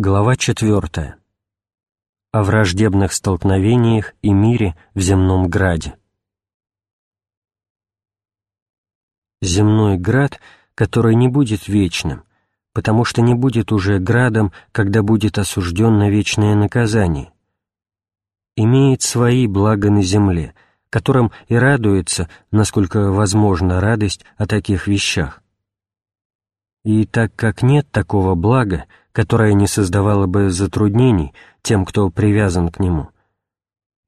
Глава 4. О враждебных столкновениях и мире в земном граде. Земной град, который не будет вечным, потому что не будет уже градом, когда будет осужден на вечное наказание, имеет свои блага на земле, которым и радуется, насколько возможна радость о таких вещах. И так как нет такого блага, которое не создавало бы затруднений тем, кто привязан к нему,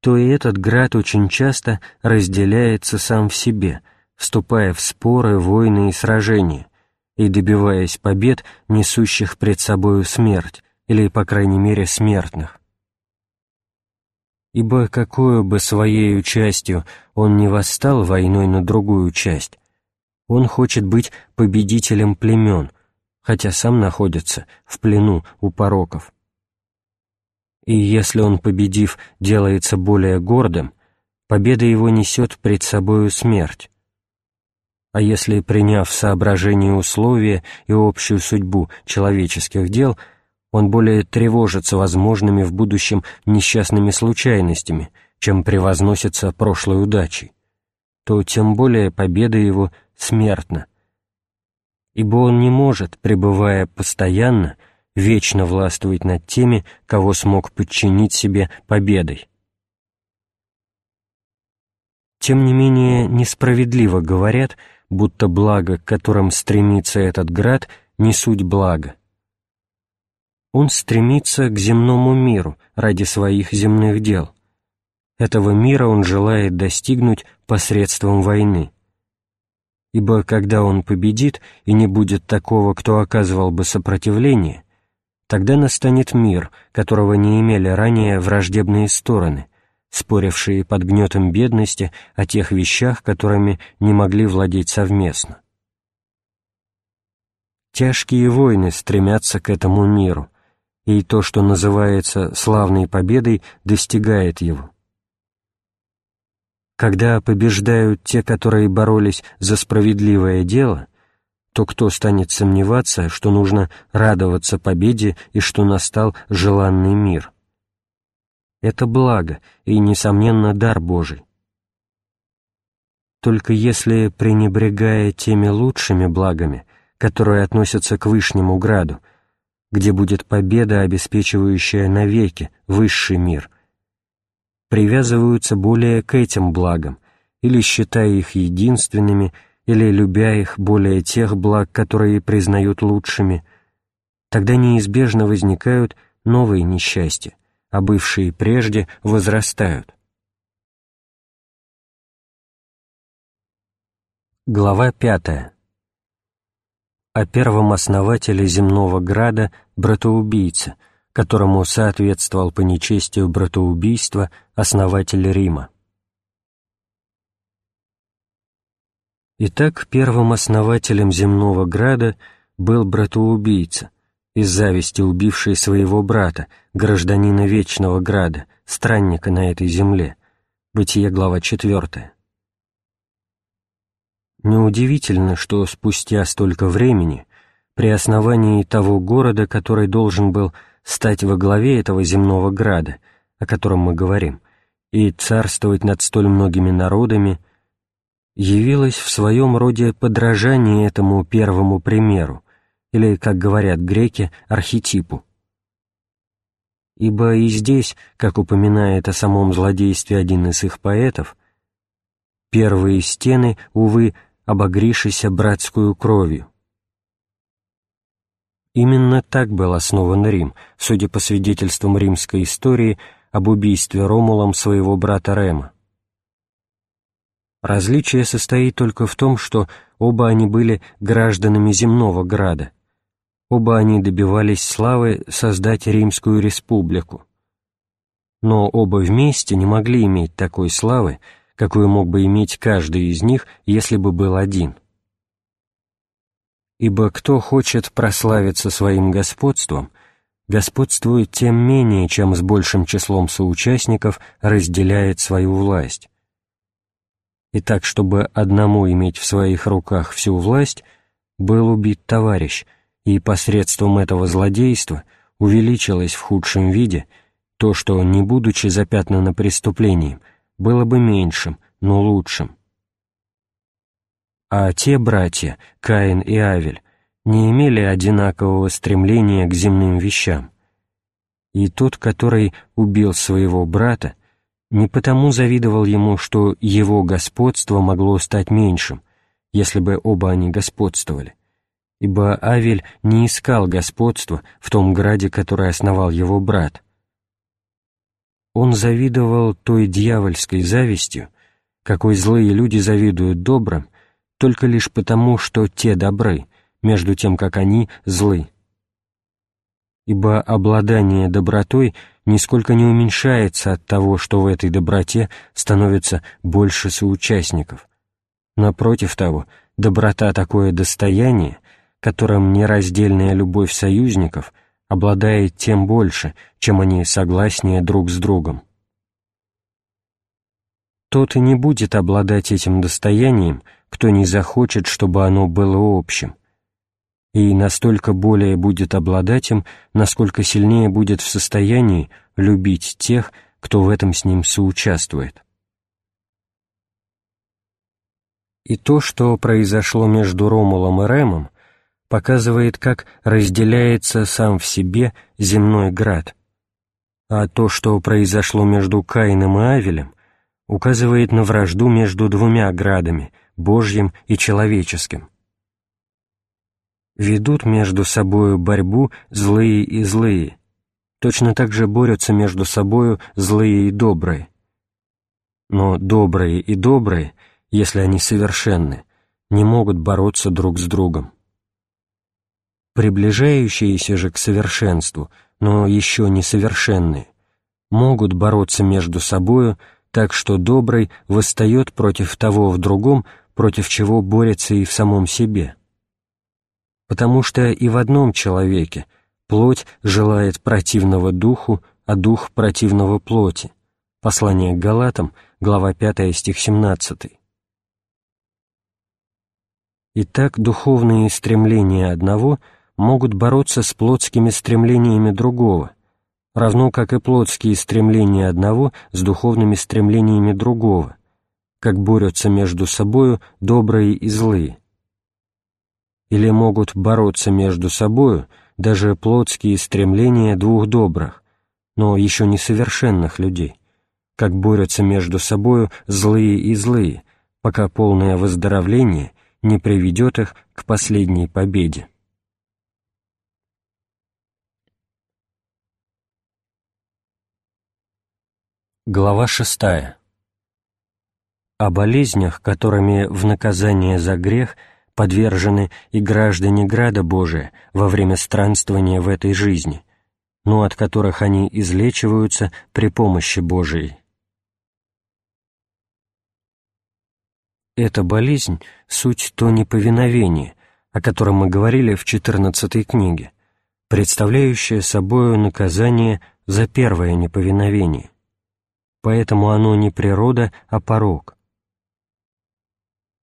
то и этот град очень часто разделяется сам в себе, вступая в споры, войны и сражения, и добиваясь побед, несущих пред собою смерть, или, по крайней мере, смертных. Ибо какую бы своей частью он не восстал войной на другую часть, он хочет быть победителем племен — хотя сам находится в плену у пороков. И если он, победив, делается более гордым, победа его несет пред собою смерть. А если, приняв в соображение условия и общую судьбу человеческих дел, он более тревожится возможными в будущем несчастными случайностями, чем превозносится прошлой удачей, то тем более победа его смертна, ибо он не может, пребывая постоянно, вечно властвовать над теми, кого смог подчинить себе победой. Тем не менее, несправедливо говорят, будто благо, к которым стремится этот град, не суть блага. Он стремится к земному миру ради своих земных дел. Этого мира он желает достигнуть посредством войны ибо когда он победит и не будет такого, кто оказывал бы сопротивление, тогда настанет мир, которого не имели ранее враждебные стороны, спорившие под гнетом бедности о тех вещах, которыми не могли владеть совместно. Тяжкие войны стремятся к этому миру, и то, что называется славной победой, достигает его. Когда побеждают те, которые боролись за справедливое дело, то кто станет сомневаться, что нужно радоваться победе и что настал желанный мир? Это благо и, несомненно, дар Божий. Только если, пренебрегая теми лучшими благами, которые относятся к Вышнему Граду, где будет победа, обеспечивающая навеки высший мир — привязываются более к этим благам, или считая их единственными, или любя их более тех благ, которые признают лучшими, тогда неизбежно возникают новые несчастья, а бывшие прежде возрастают. Глава пятая. О первом основателе земного града, братоубийце — которому соответствовал по нечестию братоубийства основатель Рима. Итак, первым основателем земного града был братоубийца, из зависти убивший своего брата, гражданина Вечного Града, странника на этой земле. Бытие, глава 4. Неудивительно, что спустя столько времени, при основании того города, который должен был стать во главе этого земного града, о котором мы говорим, и царствовать над столь многими народами, явилось в своем роде подражание этому первому примеру, или, как говорят греки, архетипу. Ибо и здесь, как упоминает о самом злодействе один из их поэтов, первые стены, увы, обогришися братскую кровью, Именно так был основан Рим, судя по свидетельствам римской истории об убийстве Ромулом своего брата Рема. Различие состоит только в том, что оба они были гражданами земного града. Оба они добивались славы создать Римскую республику. Но оба вместе не могли иметь такой славы, какую мог бы иметь каждый из них, если бы был один — ибо кто хочет прославиться своим господством, господствует тем менее, чем с большим числом соучастников разделяет свою власть. И так, чтобы одному иметь в своих руках всю власть, был убит товарищ, и посредством этого злодейства увеличилось в худшем виде, то, что, не будучи запятнано преступлением, было бы меньшим, но лучшим. А те братья, Каин и Авель, не имели одинакового стремления к земным вещам. И тот, который убил своего брата, не потому завидовал ему, что его господство могло стать меньшим, если бы оба они господствовали, ибо Авель не искал господства в том граде, который основал его брат. Он завидовал той дьявольской завистью, какой злые люди завидуют добрым, только лишь потому, что те добры, между тем, как они злы ибо обладание добротой нисколько не уменьшается от того, что в этой доброте становится больше соучастников. Напротив того, доброта — такое достояние, которым нераздельная любовь союзников обладает тем больше, чем они согласнее друг с другом. Тот и не будет обладать этим достоянием, кто не захочет, чтобы оно было общим, и настолько более будет обладать им, насколько сильнее будет в состоянии любить тех, кто в этом с ним соучаствует. И то, что произошло между Ромулом и Ремом, показывает, как разделяется сам в себе земной град, а то, что произошло между Каином и Авелем, указывает на вражду между двумя градами, Божьим и человеческим ведут между собою борьбу злые и злые, точно так же борются между собою злые и добрые. Но добрые и добрые, если они совершенны, не могут бороться друг с другом. Приближающиеся же к совершенству, но еще несовершенные, могут бороться между собою так, что добрый восстает против того в другом, против чего борется и в самом себе потому что и в одном человеке плоть желает противного духу, а дух противного плоти. Послание к Галатам, глава 5, стих 17. Итак, духовные стремления одного могут бороться с плотскими стремлениями другого, равно как и плотские стремления одного с духовными стремлениями другого, как борются между собою добрые и злые или могут бороться между собою даже плотские стремления двух добрых, но еще несовершенных людей, как борются между собою злые и злые, пока полное выздоровление не приведет их к последней победе. Глава шестая. О болезнях, которыми в наказание за грех – подвержены и граждане Града Божия во время странствования в этой жизни, но от которых они излечиваются при помощи Божией. Эта болезнь — суть то неповиновение, о котором мы говорили в четырнадцатой книге, представляющее собою наказание за первое неповиновение. Поэтому оно не природа, а порог —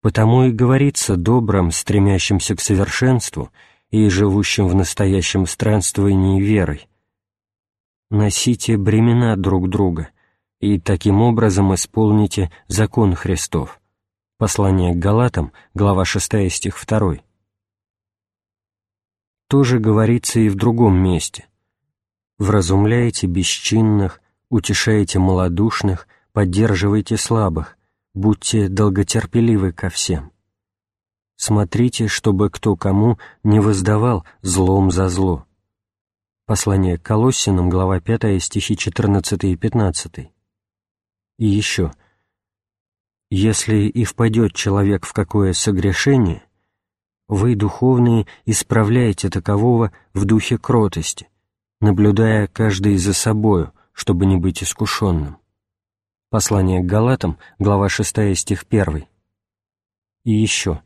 Потому и говорится добрым, стремящимся к совершенству и живущим в настоящем странствовании верой. Носите бремена друг друга и таким образом исполните закон Христов. Послание к Галатам, глава 6, стих 2. Тоже говорится и в другом месте. «Вразумляйте бесчинных, утешайте малодушных, поддерживайте слабых, будьте долготерпеливы ко всем. Смотрите, чтобы кто кому не воздавал злом за зло. Послание к Колоссянам, глава 5, стихи 14 и 15. И еще. «Если и впадет человек в какое согрешение, вы, духовные, исправляете такового в духе кротости, наблюдая каждый за собою, чтобы не быть искушенным. Послание к Галатам, глава 6, стих 1. И еще.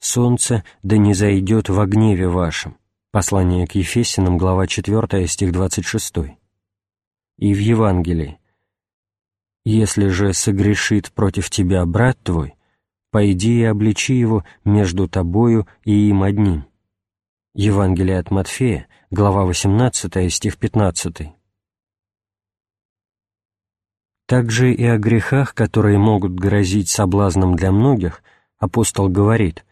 «Солнце да не зайдет во гневе вашем». Послание к Ефесиным, глава 4, стих 26. И в Евангелии. «Если же согрешит против тебя брат твой, пойди и обличи его между тобою и им одним». Евангелие от Матфея, глава 18, стих 15. Также и о грехах, которые могут грозить соблазном для многих, апостол говорит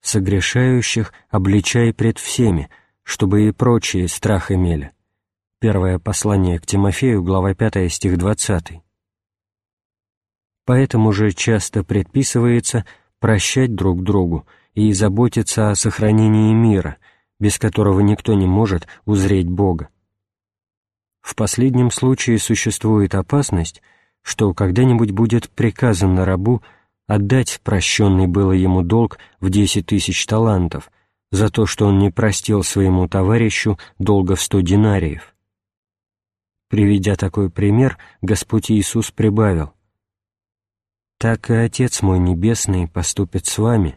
«Согрешающих обличай пред всеми, чтобы и прочие страх имели». Первое послание к Тимофею, глава 5, стих 20. Поэтому же часто предписывается прощать друг другу и заботиться о сохранении мира, без которого никто не может узреть Бога. В последнем случае существует опасность, что когда-нибудь будет приказано рабу отдать прощенный было ему долг в десять тысяч талантов за то, что он не простил своему товарищу долга в сто динариев. Приведя такой пример, Господь Иисус прибавил, «Так и Отец мой Небесный поступит с вами,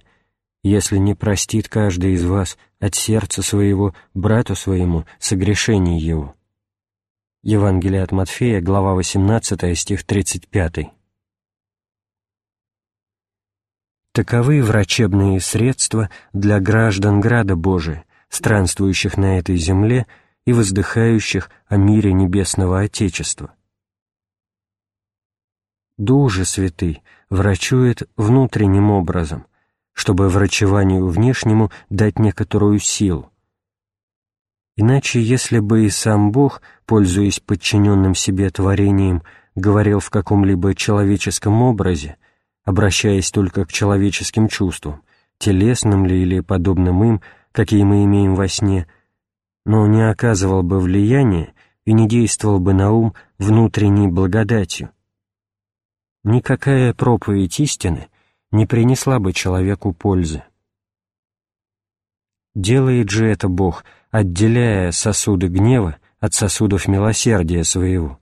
если не простит каждый из вас от сердца своего брату своему согрешений его». Евангелие от Матфея, глава 18, стих 35. Таковы врачебные средства для граждан Града Божия, странствующих на этой земле и воздыхающих о мире Небесного Отечества. Дух же Святый врачует внутренним образом, чтобы врачеванию внешнему дать некоторую силу, Иначе, если бы и сам Бог, пользуясь подчиненным себе творением, говорил в каком-либо человеческом образе, обращаясь только к человеческим чувствам, телесным ли или подобным им, какие мы имеем во сне, но не оказывал бы влияния и не действовал бы на ум внутренней благодатью. Никакая проповедь истины не принесла бы человеку пользы. Делает же это Бог — отделяя сосуды гнева от сосудов милосердия своего,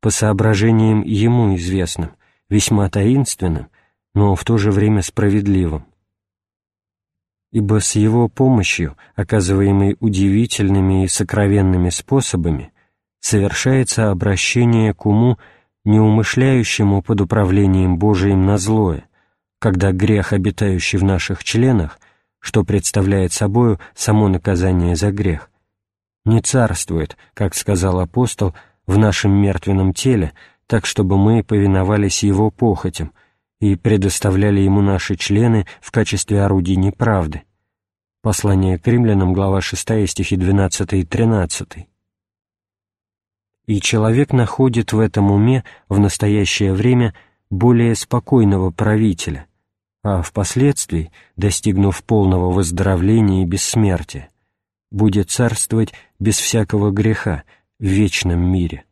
по соображениям ему известным, весьма таинственным, но в то же время справедливым. Ибо с его помощью, оказываемой удивительными и сокровенными способами, совершается обращение к уму, неумышляющему под управлением Божиим на злое, когда грех, обитающий в наших членах, что представляет собою само наказание за грех, не царствует, как сказал апостол, в нашем мертвенном теле, так чтобы мы повиновались его похотям и предоставляли ему наши члены в качестве орудий неправды. Послание к римлянам, глава 6, стихи 12 и 13. И человек находит в этом уме в настоящее время более спокойного правителя, а впоследствии, достигнув полного выздоровления и бессмертия, будет царствовать без всякого греха в вечном мире.